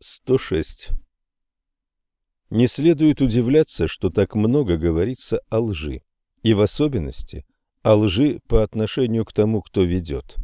106. Не следует удивляться, что так много говорится о лжи, и в особенности о лжи по отношению к тому, кто ведет.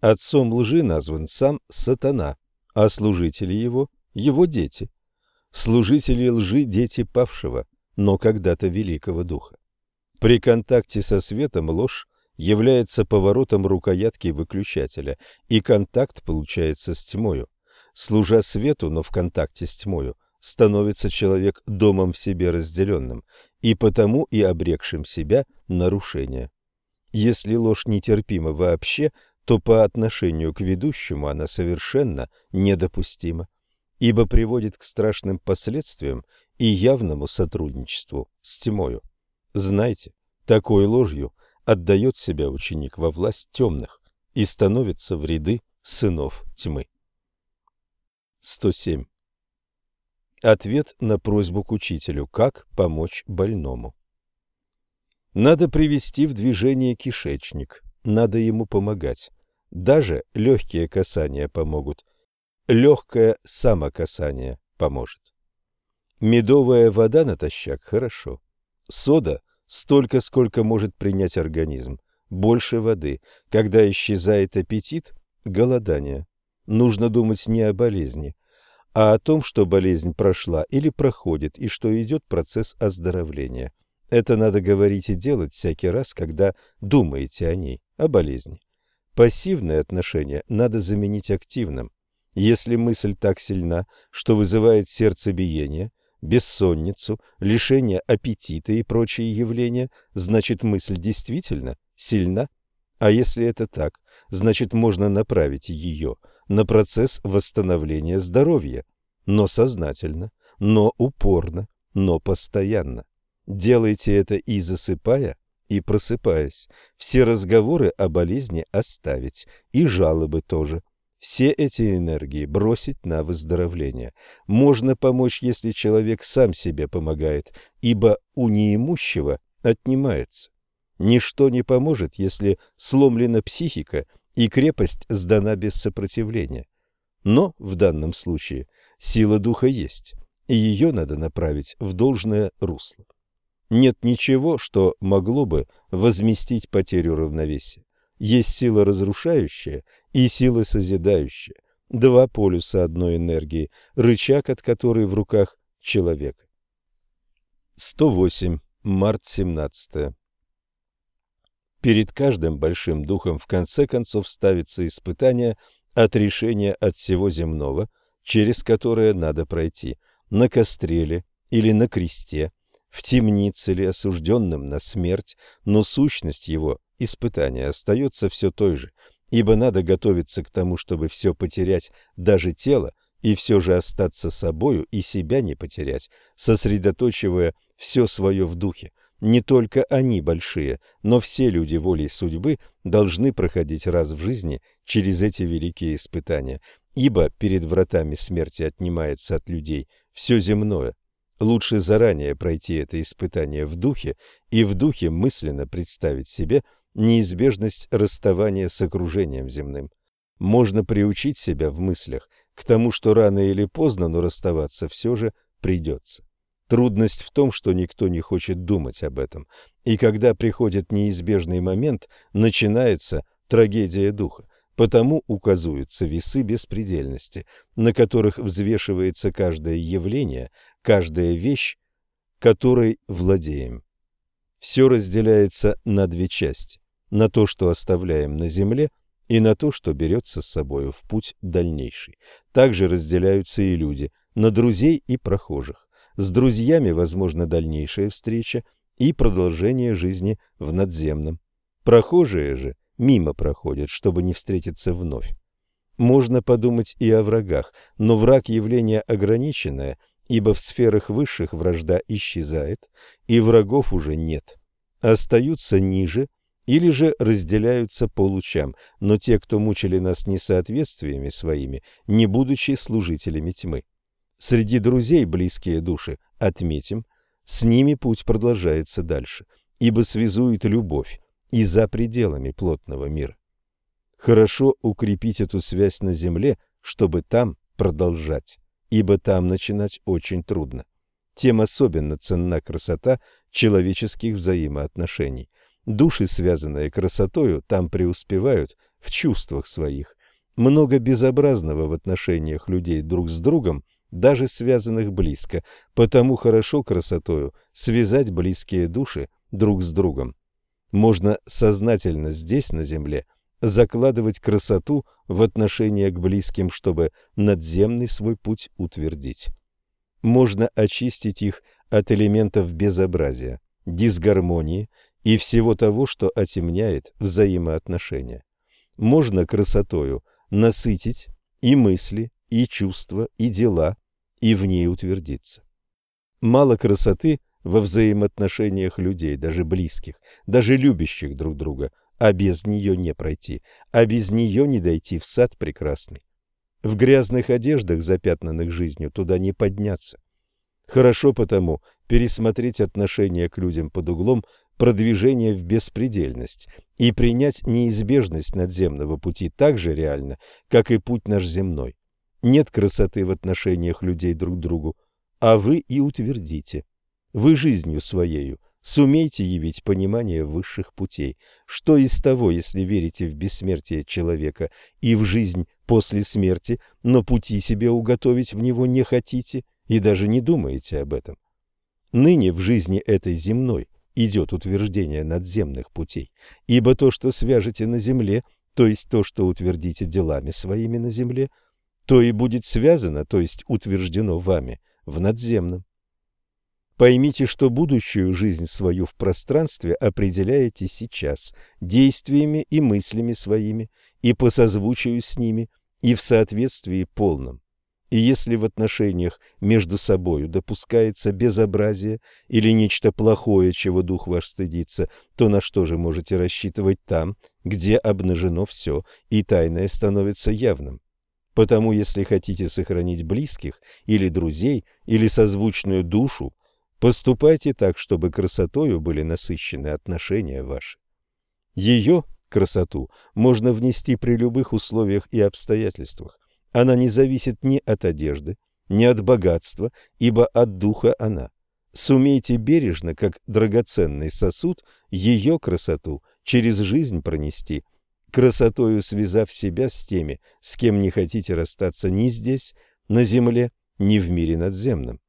Отцом лжи назван сам сатана, а служители его – его дети. Служители лжи – дети павшего, но когда-то великого духа. При контакте со светом ложь является поворотом рукоятки выключателя, и контакт получается с тьмою. Служа свету, но в контакте с тьмою, становится человек домом в себе разделенным, и потому и обрекшим себя нарушение. Если ложь нетерпима вообще, то по отношению к ведущему она совершенно недопустима, ибо приводит к страшным последствиям и явному сотрудничеству с тьмою. Знайте, такой ложью отдает себя ученик во власть темных и становится в ряды сынов тьмы. 107. Ответ на просьбу к учителю. Как помочь больному? Надо привести в движение кишечник. Надо ему помогать. Даже легкие касания помогут. Легкое самокасание поможет. Медовая вода натощак – хорошо. Сода – столько, сколько может принять организм. Больше воды. Когда исчезает аппетит – голодание нужно думать не о болезни, а о том, что болезнь прошла или проходит, и что идет процесс оздоровления. Это надо говорить и делать всякий раз, когда думаете о ней, о болезни. Пассивное отношение надо заменить активным. Если мысль так сильна, что вызывает сердцебиение, бессонницу, лишение аппетита и прочие явления, значит мысль действительно сильна. А если это так, значит можно направить ее – на процесс восстановления здоровья, но сознательно, но упорно, но постоянно. Делайте это и засыпая, и просыпаясь. Все разговоры о болезни оставить, и жалобы тоже. Все эти энергии бросить на выздоровление. Можно помочь, если человек сам себе помогает, ибо у неимущего отнимается. Ничто не поможет, если сломлена психика и крепость сдана без сопротивления. Но в данном случае сила духа есть, и ее надо направить в должное русло. Нет ничего, что могло бы возместить потерю равновесия. Есть сила разрушающая и сила созидающая. Два полюса одной энергии, рычаг от которой в руках человека. 108. Март 17. Перед каждым большим духом в конце концов ставится испытание от решения от всего земного, через которое надо пройти, на костре или на кресте, в темнице ли осужденным на смерть, но сущность его испытания остается все той же, ибо надо готовиться к тому, чтобы все потерять, даже тело, и все же остаться собою и себя не потерять, сосредоточивая все свое в духе, не только они большие, но все люди волей судьбы должны проходить раз в жизни через эти великие испытания, ибо перед вратами смерти отнимается от людей все земное. Лучше заранее пройти это испытание в духе и в духе мысленно представить себе неизбежность расставания с окружением земным. Можно приучить себя в мыслях к тому, что рано или поздно, но расставаться все же придется. Трудность в том, что никто не хочет думать об этом. И когда приходит неизбежный момент, начинается трагедия духа. Потому указываются весы беспредельности, на которых взвешивается каждое явление, каждая вещь, которой владеем. Все разделяется на две части – на то, что оставляем на земле, и на то, что берется с собой в путь дальнейший. Также разделяются и люди – на друзей и прохожих. С друзьями возможна дальнейшая встреча и продолжение жизни в надземном. Прохожие же мимо проходят, чтобы не встретиться вновь. Можно подумать и о врагах, но враг явление ограниченное, ибо в сферах высших вражда исчезает, и врагов уже нет. Остаются ниже или же разделяются по лучам, но те, кто мучили нас несоответствиями своими, не будучи служителями тьмы. Среди друзей близкие души, отметим, с ними путь продолжается дальше, ибо связует любовь и за пределами плотного мира. Хорошо укрепить эту связь на земле, чтобы там продолжать, ибо там начинать очень трудно. Тем особенно ценна красота человеческих взаимоотношений. Души, связанные красотою, там преуспевают в чувствах своих. Много безобразного в отношениях людей друг с другом, даже связанных близко, потому хорошо красотою связать близкие души друг с другом. Можно сознательно здесь, на земле, закладывать красоту в отношения к близким, чтобы надземный свой путь утвердить. Можно очистить их от элементов безобразия, дисгармонии и всего того, что отемняет взаимоотношения. Можно красотою насытить и мысли, и чувства, и дела, и в ней утвердиться. Мало красоты во взаимоотношениях людей, даже близких, даже любящих друг друга, а без нее не пройти, а без нее не дойти в сад прекрасный. В грязных одеждах, запятнанных жизнью, туда не подняться. Хорошо потому пересмотреть отношение к людям под углом продвижения в беспредельность и принять неизбежность надземного пути так же реально, как и путь наш земной. Нет красоты в отношениях людей друг к другу, а вы и утвердите. Вы жизнью своею сумейте явить понимание высших путей. Что из того, если верите в бессмертие человека и в жизнь после смерти, но пути себе уготовить в него не хотите и даже не думаете об этом? Ныне в жизни этой земной идет утверждение надземных путей, ибо то, что свяжете на земле, то есть то, что утвердите делами своими на земле, то и будет связано, то есть утверждено вами в надземном. Поймите, что будущую жизнь свою в пространстве определяете сейчас действиями и мыслями своими, и по созвучию с ними, и в соответствии полном. И если в отношениях между собою допускается безобразие или нечто плохое, чего дух ваш стыдится, то на что же можете рассчитывать там, где обнажено все, и тайное становится явным? Потому если хотите сохранить близких или друзей, или созвучную душу, поступайте так, чтобы красотою были насыщены отношения ваши. Ее, красоту, можно внести при любых условиях и обстоятельствах. Она не зависит ни от одежды, ни от богатства, ибо от духа она. Сумейте бережно, как драгоценный сосуд, ее красоту через жизнь пронести, красотою связав себя с теми, с кем не хотите расстаться ни здесь, на земле, ни в мире надземном.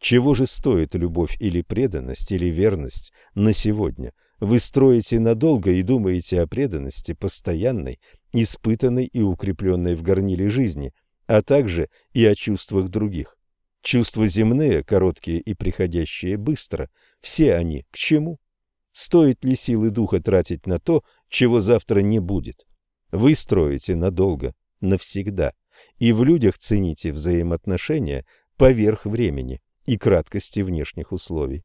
Чего же стоит любовь или преданность, или верность на сегодня? Вы строите надолго и думаете о преданности постоянной, испытанной и укрепленной в горниле жизни, а также и о чувствах других. Чувства земные, короткие и приходящие быстро, все они к чему? Стоит ли силы духа тратить на то, чего завтра не будет? Вы строите надолго, навсегда, и в людях цените взаимоотношения поверх времени и краткости внешних условий.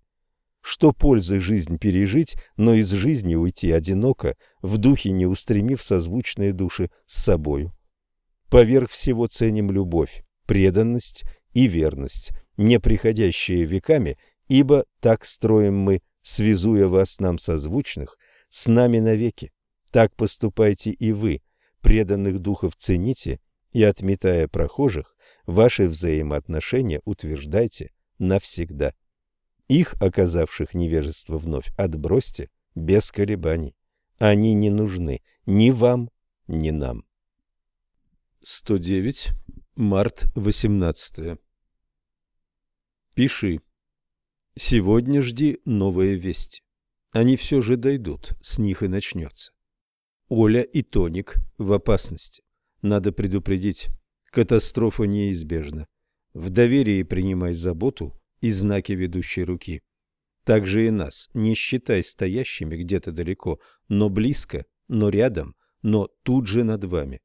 Что пользы жизнь пережить, но из жизни уйти одиноко, в духе не устремив созвучные души с собою. Поверх всего ценим любовь, преданность и верность, не приходящие веками, ибо так строим мы, связуя вас нам созвучных, с нами навеки. Так поступайте и вы, преданных духов цените и, отметая прохожих, ваши взаимоотношения утверждайте навсегда. Их, оказавших невежество вновь, отбросьте без колебаний. Они не нужны ни вам, ни нам. 109. Март 18. Пиши. Сегодня жди новые вести. Они все же дойдут, с них и начнется. Оля и Тоник в опасности. Надо предупредить. Катастрофа неизбежна. В доверии принимай заботу и знаки ведущей руки. Также и нас не считай стоящими где-то далеко, но близко, но рядом, но тут же над вами.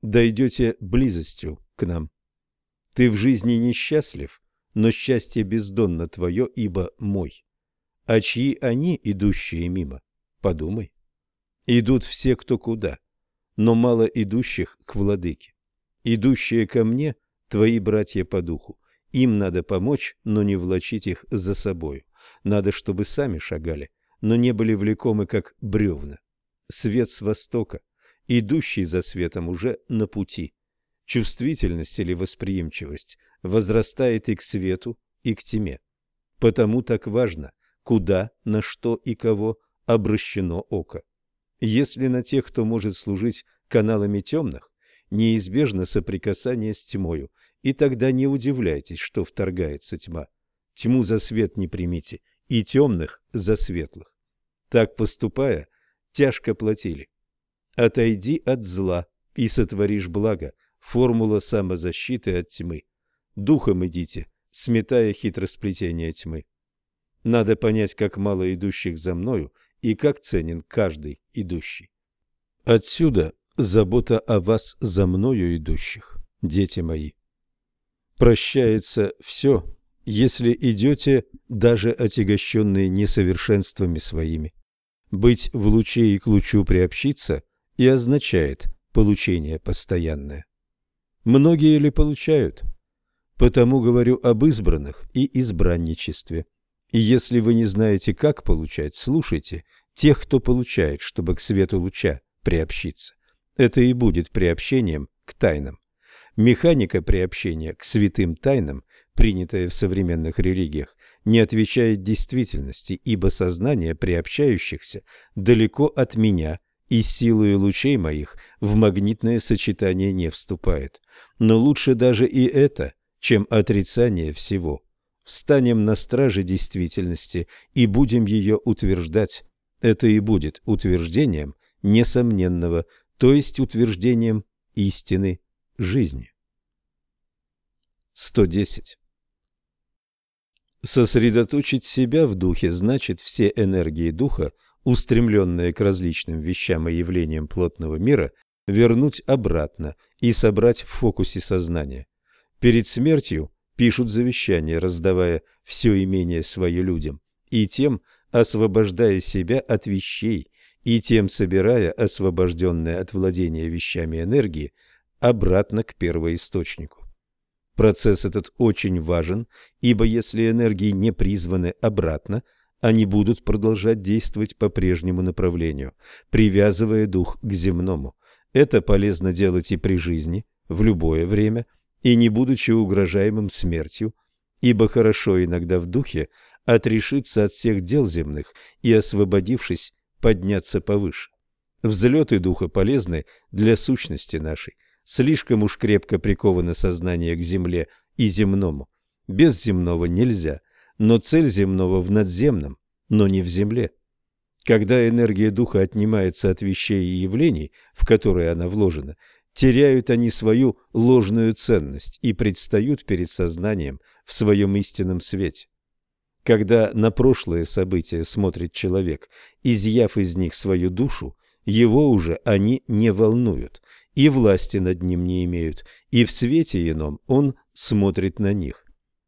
Дойдете близостью к нам. Ты в жизни несчастлив, но счастье бездонно твое, ибо мой. А чьи они, идущие мимо? Подумай. Идут все, кто куда, но мало идущих к владыке. Идущие ко мне – твои братья по духу. Им надо помочь, но не влачить их за собой. Надо, чтобы сами шагали, но не были влекомы, как бревна. Свет с востока, идущий за светом уже на пути. чувствительность или восприимчивость возрастает и к свету, и к тьме. Потому так важно, куда, на что и кого обращено око. Если на тех, кто может служить каналами темных, неизбежно соприкасание с тьмою, и тогда не удивляйтесь, что вторгается тьма. Тьму за свет не примите, и темных за светлых. Так поступая, тяжко платили. Отойди от зла и сотворишь благо. Формула самозащиты от тьмы. Духом идите, сметая хитросплетение тьмы. Надо понять, как мало идущих за мною и как ценен каждый идущий. Отсюда забота о вас за мною идущих, дети мои. Прощается все, если идете, даже отягощенные несовершенствами своими. Быть в луче и к лучу приобщиться и означает получение постоянное. Многие ли получают? Потому говорю об избранных и избранничестве. И если вы не знаете, как получать, слушайте тех, кто получает, чтобы к свету луча приобщиться. Это и будет приобщением к тайнам. Механика приобщения к святым тайнам, принятая в современных религиях, не отвечает действительности, ибо сознание приобщающихся далеко от меня и силой лучей моих в магнитное сочетание не вступает. Но лучше даже и это, чем отрицание всего. Встанем на страже действительности и будем ее утверждать. Это и будет утверждением несомненного, то есть утверждением истины жизни. 110. Сосредоточить себя в духе значит все энергии духа, устремленные к различным вещам и явлениям плотного мира, вернуть обратно и собрать в фокусе сознания. Перед смертью пишут завещание, раздавая все имение свое людям, и тем освобождая себя от вещей, и тем собирая освобожденное от владения вещами энергии обратно к первоисточнику. Процесс этот очень важен, ибо если энергии не призваны обратно, они будут продолжать действовать по прежнему направлению, привязывая дух к земному. Это полезно делать и при жизни, в любое время, и не будучи угрожаемым смертью, ибо хорошо иногда в духе отрешиться от всех дел земных и, освободившись, подняться повыше. Взлеты духа полезны для сущности нашей. Слишком уж крепко приковано сознание к земле и земному. Без земного нельзя, но цель земного в надземном, но не в земле. Когда энергия духа отнимается от вещей и явлений, в которые она вложена, теряют они свою ложную ценность и предстают перед сознанием в своем истинном свете. Когда на прошлые события смотрит человек, изъяв из них свою душу, его уже они не волнуют, и власти над ним не имеют, и в свете ином он смотрит на них.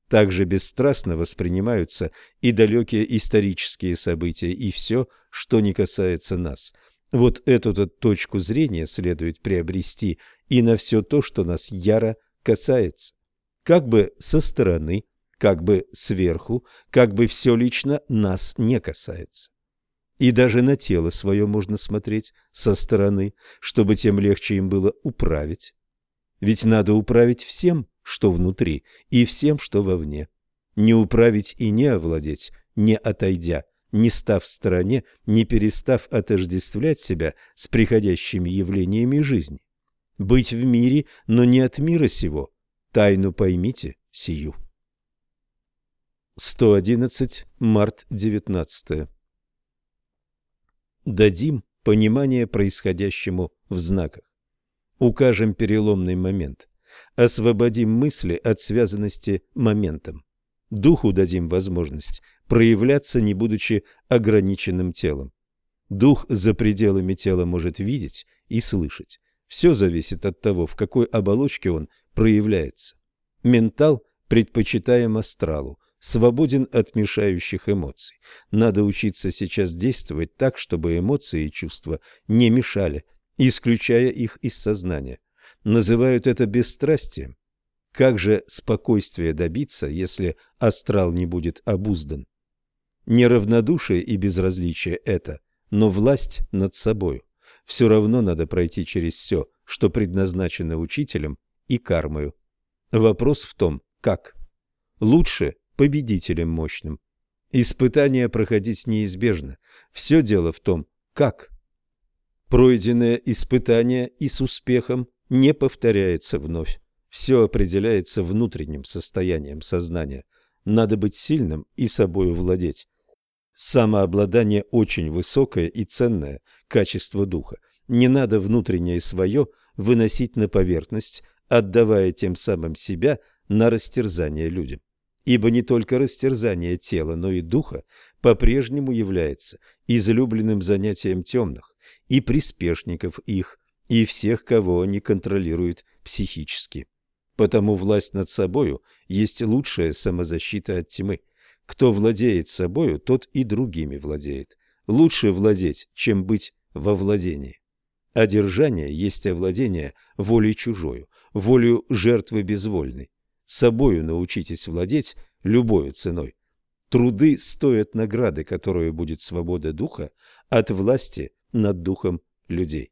Также бесстрастно воспринимаются и далекие исторические события, и все, что не касается нас. Вот эту-то точку зрения следует приобрести и на все то, что нас яро касается. Как бы со стороны, как бы сверху, как бы все лично нас не касается. И даже на тело свое можно смотреть со стороны, чтобы тем легче им было управить. Ведь надо управить всем, что внутри, и всем, что вовне. Не управить и не овладеть, не отойдя, не став в стороне, не перестав отождествлять себя с приходящими явлениями жизни. Быть в мире, но не от мира сего. Тайну поймите сию. 111. Март 19. Дадим понимание происходящему в знаках. Укажем переломный момент. Освободим мысли от связанности моментом. Духу дадим возможность проявляться, не будучи ограниченным телом. Дух за пределами тела может видеть и слышать. Все зависит от того, в какой оболочке он проявляется. Ментал предпочитаем астралу, свободен от мешающих эмоций. Надо учиться сейчас действовать так, чтобы эмоции и чувства не мешали, исключая их из сознания. Называют это бесстрастием. Как же спокойствие добиться, если астрал не будет обуздан? Неравнодушие и безразличие – это, но власть над собою. Все равно надо пройти через все, что предназначено учителем и кармою. Вопрос в том, как. Лучше победителем мощным. Испытания проходить неизбежно. Все дело в том, как. Пройденное испытание и с успехом не повторяется вновь. Все определяется внутренним состоянием сознания. Надо быть сильным и собою владеть. Самообладание очень высокое и ценное качество духа. Не надо внутреннее свое выносить на поверхность, отдавая тем самым себя на растерзание людям. Ибо не только растерзание тела, но и духа по-прежнему является излюбленным занятием темных и приспешников их, и всех, кого они контролируют психически. Потому власть над собою есть лучшая самозащита от тьмы. Кто владеет собою, тот и другими владеет. Лучше владеть, чем быть во владении. Одержание есть овладение волей чужою, волею жертвы безвольной. Собою научитесь владеть любой ценой. Труды стоят награды, которую будет свобода духа от власти над духом людей.